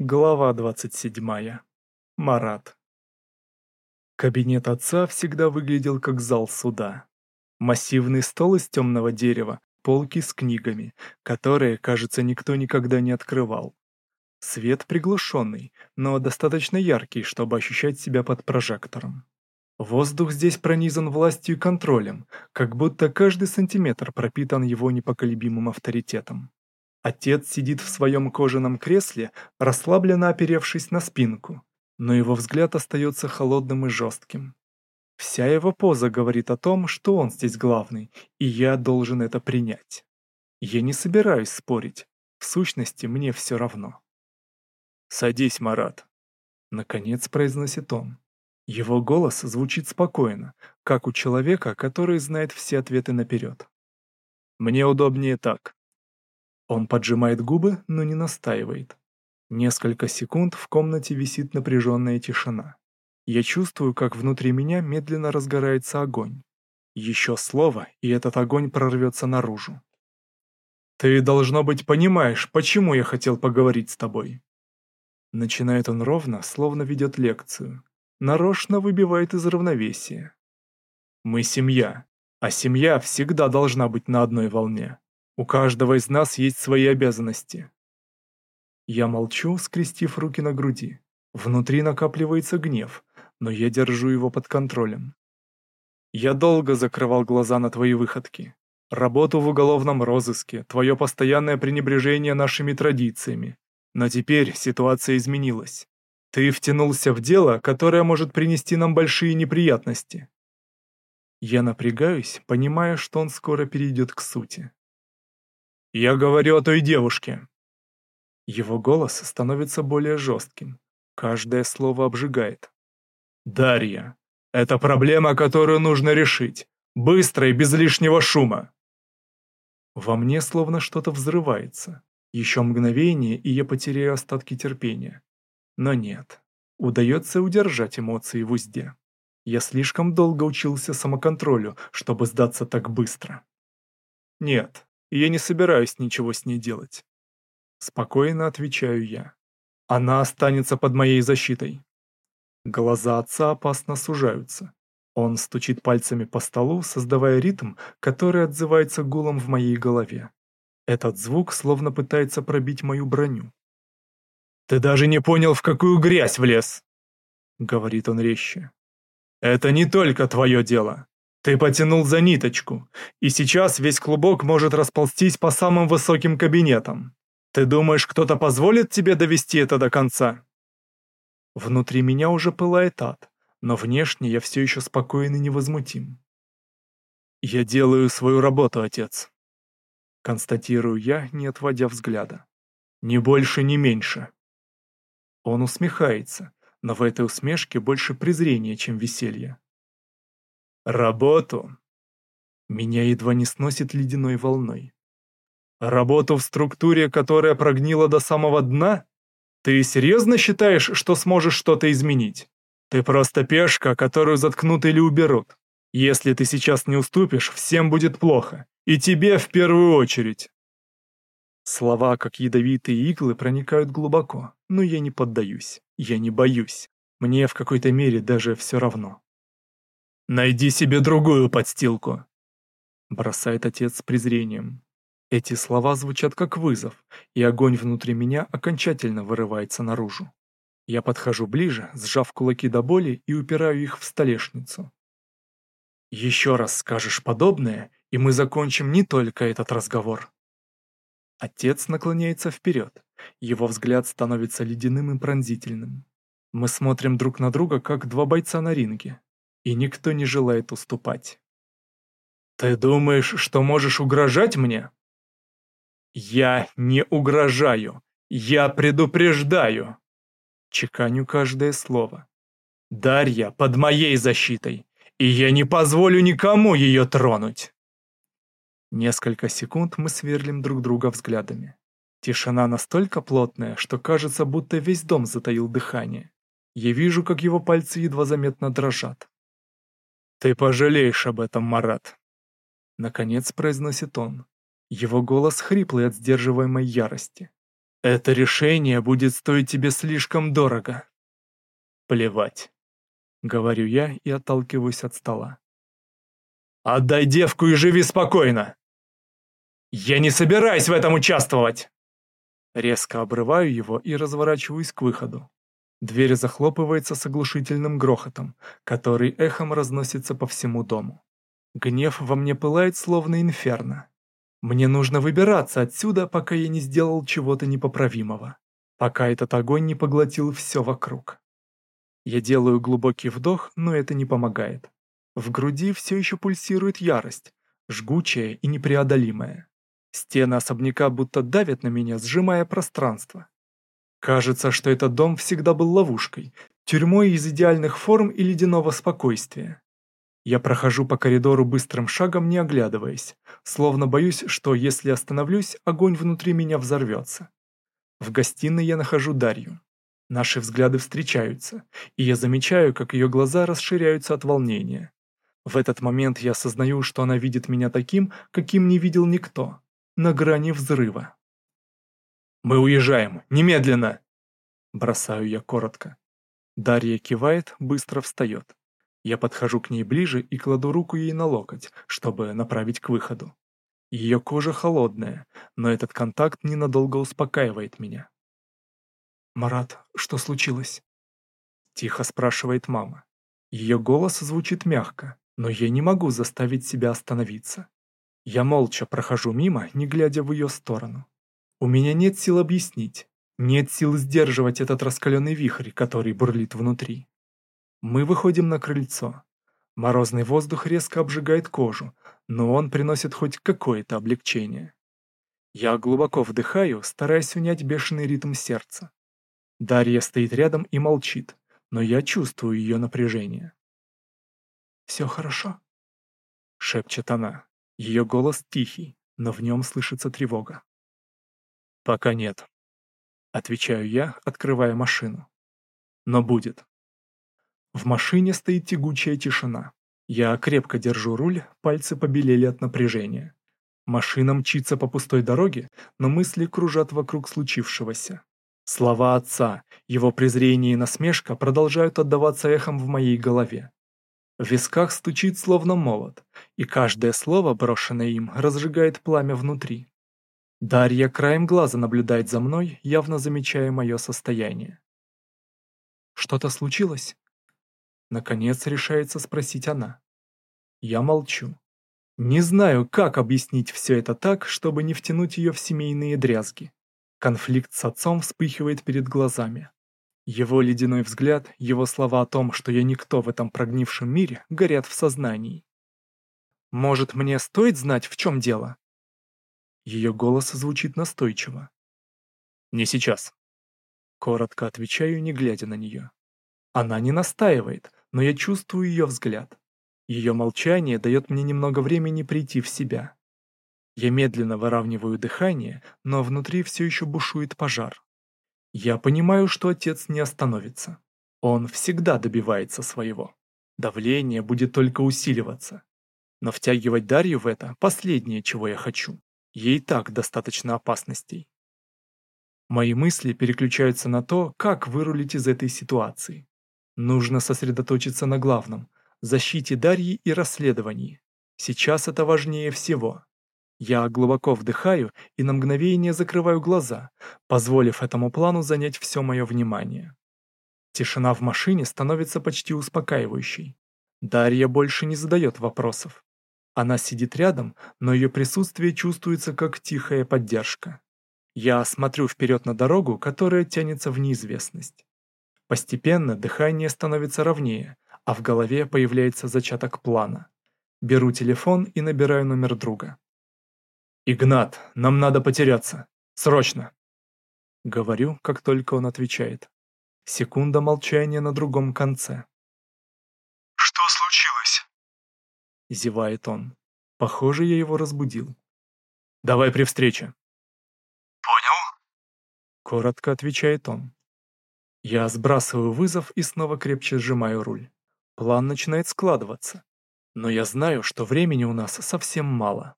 Глава 27. Марат. Кабинет отца всегда выглядел как зал суда. Массивный стол из темного дерева, полки с книгами, которые, кажется, никто никогда не открывал. Свет приглушенный, но достаточно яркий, чтобы ощущать себя под прожектором. Воздух здесь пронизан властью и контролем, как будто каждый сантиметр пропитан его непоколебимым авторитетом. Отец сидит в своем кожаном кресле, расслабленно оперевшись на спинку, но его взгляд остается холодным и жестким. Вся его поза говорит о том, что он здесь главный, и я должен это принять. Я не собираюсь спорить, в сущности мне все равно. «Садись, Марат», — наконец произносит он. Его голос звучит спокойно, как у человека, который знает все ответы наперед. «Мне удобнее так. Он поджимает губы, но не настаивает. Несколько секунд в комнате висит напряженная тишина. Я чувствую, как внутри меня медленно разгорается огонь. Еще слово, и этот огонь прорвется наружу. «Ты, должно быть, понимаешь, почему я хотел поговорить с тобой». Начинает он ровно, словно ведет лекцию. Нарочно выбивает из равновесия. «Мы семья, а семья всегда должна быть на одной волне. У каждого из нас есть свои обязанности. Я молчу, скрестив руки на груди. Внутри накапливается гнев, но я держу его под контролем. Я долго закрывал глаза на твои выходки. Работу в уголовном розыске, твое постоянное пренебрежение нашими традициями. Но теперь ситуация изменилась. Ты втянулся в дело, которое может принести нам большие неприятности. Я напрягаюсь, понимая, что он скоро перейдет к сути. «Я говорю о той девушке». Его голос становится более жестким. Каждое слово обжигает. «Дарья, это проблема, которую нужно решить. Быстро и без лишнего шума». Во мне словно что-то взрывается. Еще мгновение, и я потеряю остатки терпения. Но нет. Удается удержать эмоции в узде. Я слишком долго учился самоконтролю, чтобы сдаться так быстро. Нет, и я не собираюсь ничего с ней делать. Спокойно отвечаю я. Она останется под моей защитой. Глаза отца опасно сужаются. Он стучит пальцами по столу, создавая ритм, который отзывается гулом в моей голове. Этот звук словно пытается пробить мою броню. «Ты даже не понял, в какую грязь влез!» — говорит он резче. «Это не только твое дело. Ты потянул за ниточку, и сейчас весь клубок может расползтись по самым высоким кабинетам. Ты думаешь, кто-то позволит тебе довести это до конца? Внутри меня уже пылает ад, но внешне я все еще спокоен и невозмутим. Я делаю свою работу, отец. Констатирую я, не отводя взгляда. Ни больше, ни меньше. Он усмехается, но в этой усмешке больше презрения, чем веселья. Работу. Меня едва не сносит ледяной волной. Работу в структуре, которая прогнила до самого дна? Ты серьезно считаешь, что сможешь что-то изменить? Ты просто пешка, которую заткнут или уберут. Если ты сейчас не уступишь, всем будет плохо. И тебе в первую очередь. Слова, как ядовитые иглы, проникают глубоко, но я не поддаюсь. Я не боюсь. Мне в какой-то мере даже все равно. «Найди себе другую подстилку!» Бросает отец с презрением. Эти слова звучат как вызов, и огонь внутри меня окончательно вырывается наружу. Я подхожу ближе, сжав кулаки до боли и упираю их в столешницу. «Еще раз скажешь подобное, и мы закончим не только этот разговор». Отец наклоняется вперед, его взгляд становится ледяным и пронзительным. Мы смотрим друг на друга, как два бойца на ринге и никто не желает уступать. «Ты думаешь, что можешь угрожать мне?» «Я не угрожаю, я предупреждаю!» Чеканю каждое слово. «Дарья под моей защитой, и я не позволю никому ее тронуть!» Несколько секунд мы сверлим друг друга взглядами. Тишина настолько плотная, что кажется, будто весь дом затаил дыхание. Я вижу, как его пальцы едва заметно дрожат. «Ты пожалеешь об этом, Марат!» Наконец произносит он. Его голос хриплый от сдерживаемой ярости. Это решение будет стоить тебе слишком дорого. Плевать. Говорю я и отталкиваюсь от стола. Отдай девку и живи спокойно. Я не собираюсь в этом участвовать. Резко обрываю его и разворачиваюсь к выходу. Дверь захлопывается с оглушительным грохотом, который эхом разносится по всему дому. Гнев во мне пылает, словно инферно. Мне нужно выбираться отсюда, пока я не сделал чего-то непоправимого. Пока этот огонь не поглотил все вокруг. Я делаю глубокий вдох, но это не помогает. В груди все еще пульсирует ярость, жгучая и непреодолимая. Стены особняка будто давят на меня, сжимая пространство. Кажется, что этот дом всегда был ловушкой, тюрьмой из идеальных форм и ледяного спокойствия. Я прохожу по коридору быстрым шагом, не оглядываясь, словно боюсь, что если остановлюсь, огонь внутри меня взорвется. В гостиной я нахожу Дарью. Наши взгляды встречаются, и я замечаю, как ее глаза расширяются от волнения. В этот момент я осознаю, что она видит меня таким, каким не видел никто, на грани взрыва. «Мы уезжаем! Немедленно!» Бросаю я коротко. Дарья кивает, быстро встает. Я подхожу к ней ближе и кладу руку ей на локоть, чтобы направить к выходу. Ее кожа холодная, но этот контакт ненадолго успокаивает меня. «Марат, что случилось?» Тихо спрашивает мама. Ее голос звучит мягко, но я не могу заставить себя остановиться. Я молча прохожу мимо, не глядя в ее сторону. У меня нет сил объяснить, нет сил сдерживать этот раскаленный вихрь, который бурлит внутри. Мы выходим на крыльцо. Морозный воздух резко обжигает кожу, но он приносит хоть какое-то облегчение. Я глубоко вдыхаю, стараясь унять бешеный ритм сердца. Дарья стоит рядом и молчит, но я чувствую ее напряжение. «Все хорошо?» — шепчет она. Ее голос тихий, но в нем слышится тревога. «Пока нет», — отвечаю я, открывая машину. «Но будет». В машине стоит тягучая тишина. Я крепко держу руль, пальцы побелели от напряжения. Машина мчится по пустой дороге, но мысли кружат вокруг случившегося. Слова отца, его презрение и насмешка продолжают отдаваться эхом в моей голове. В висках стучит словно молот, и каждое слово, брошенное им, разжигает пламя внутри. Дарья краем глаза наблюдает за мной, явно замечая мое состояние. «Что-то случилось?» Наконец решается спросить она. Я молчу. Не знаю, как объяснить все это так, чтобы не втянуть ее в семейные дрязги. Конфликт с отцом вспыхивает перед глазами. Его ледяной взгляд, его слова о том, что я никто в этом прогнившем мире, горят в сознании. «Может, мне стоит знать, в чем дело?» Ее голос звучит настойчиво. «Не сейчас». Коротко отвечаю, не глядя на нее. Она не настаивает, но я чувствую ее взгляд. Ее молчание дает мне немного времени прийти в себя. Я медленно выравниваю дыхание, но внутри все еще бушует пожар. Я понимаю, что отец не остановится. Он всегда добивается своего. Давление будет только усиливаться. Но втягивать Дарью в это – последнее, чего я хочу. Ей так достаточно опасностей. Мои мысли переключаются на то, как вырулить из этой ситуации. Нужно сосредоточиться на главном – защите Дарьи и расследовании. Сейчас это важнее всего. Я глубоко вдыхаю и на мгновение закрываю глаза, позволив этому плану занять все мое внимание. Тишина в машине становится почти успокаивающей. Дарья больше не задает вопросов. Она сидит рядом, но ее присутствие чувствуется как тихая поддержка. Я смотрю вперед на дорогу, которая тянется в неизвестность. Постепенно дыхание становится ровнее, а в голове появляется зачаток плана. Беру телефон и набираю номер друга. «Игнат, нам надо потеряться. Срочно!» Говорю, как только он отвечает. Секунда молчания на другом конце. «Что случилось?» Зевает он. Похоже, я его разбудил. «Давай при встрече». «Понял?» Коротко отвечает он. Я сбрасываю вызов и снова крепче сжимаю руль. План начинает складываться. Но я знаю, что времени у нас совсем мало.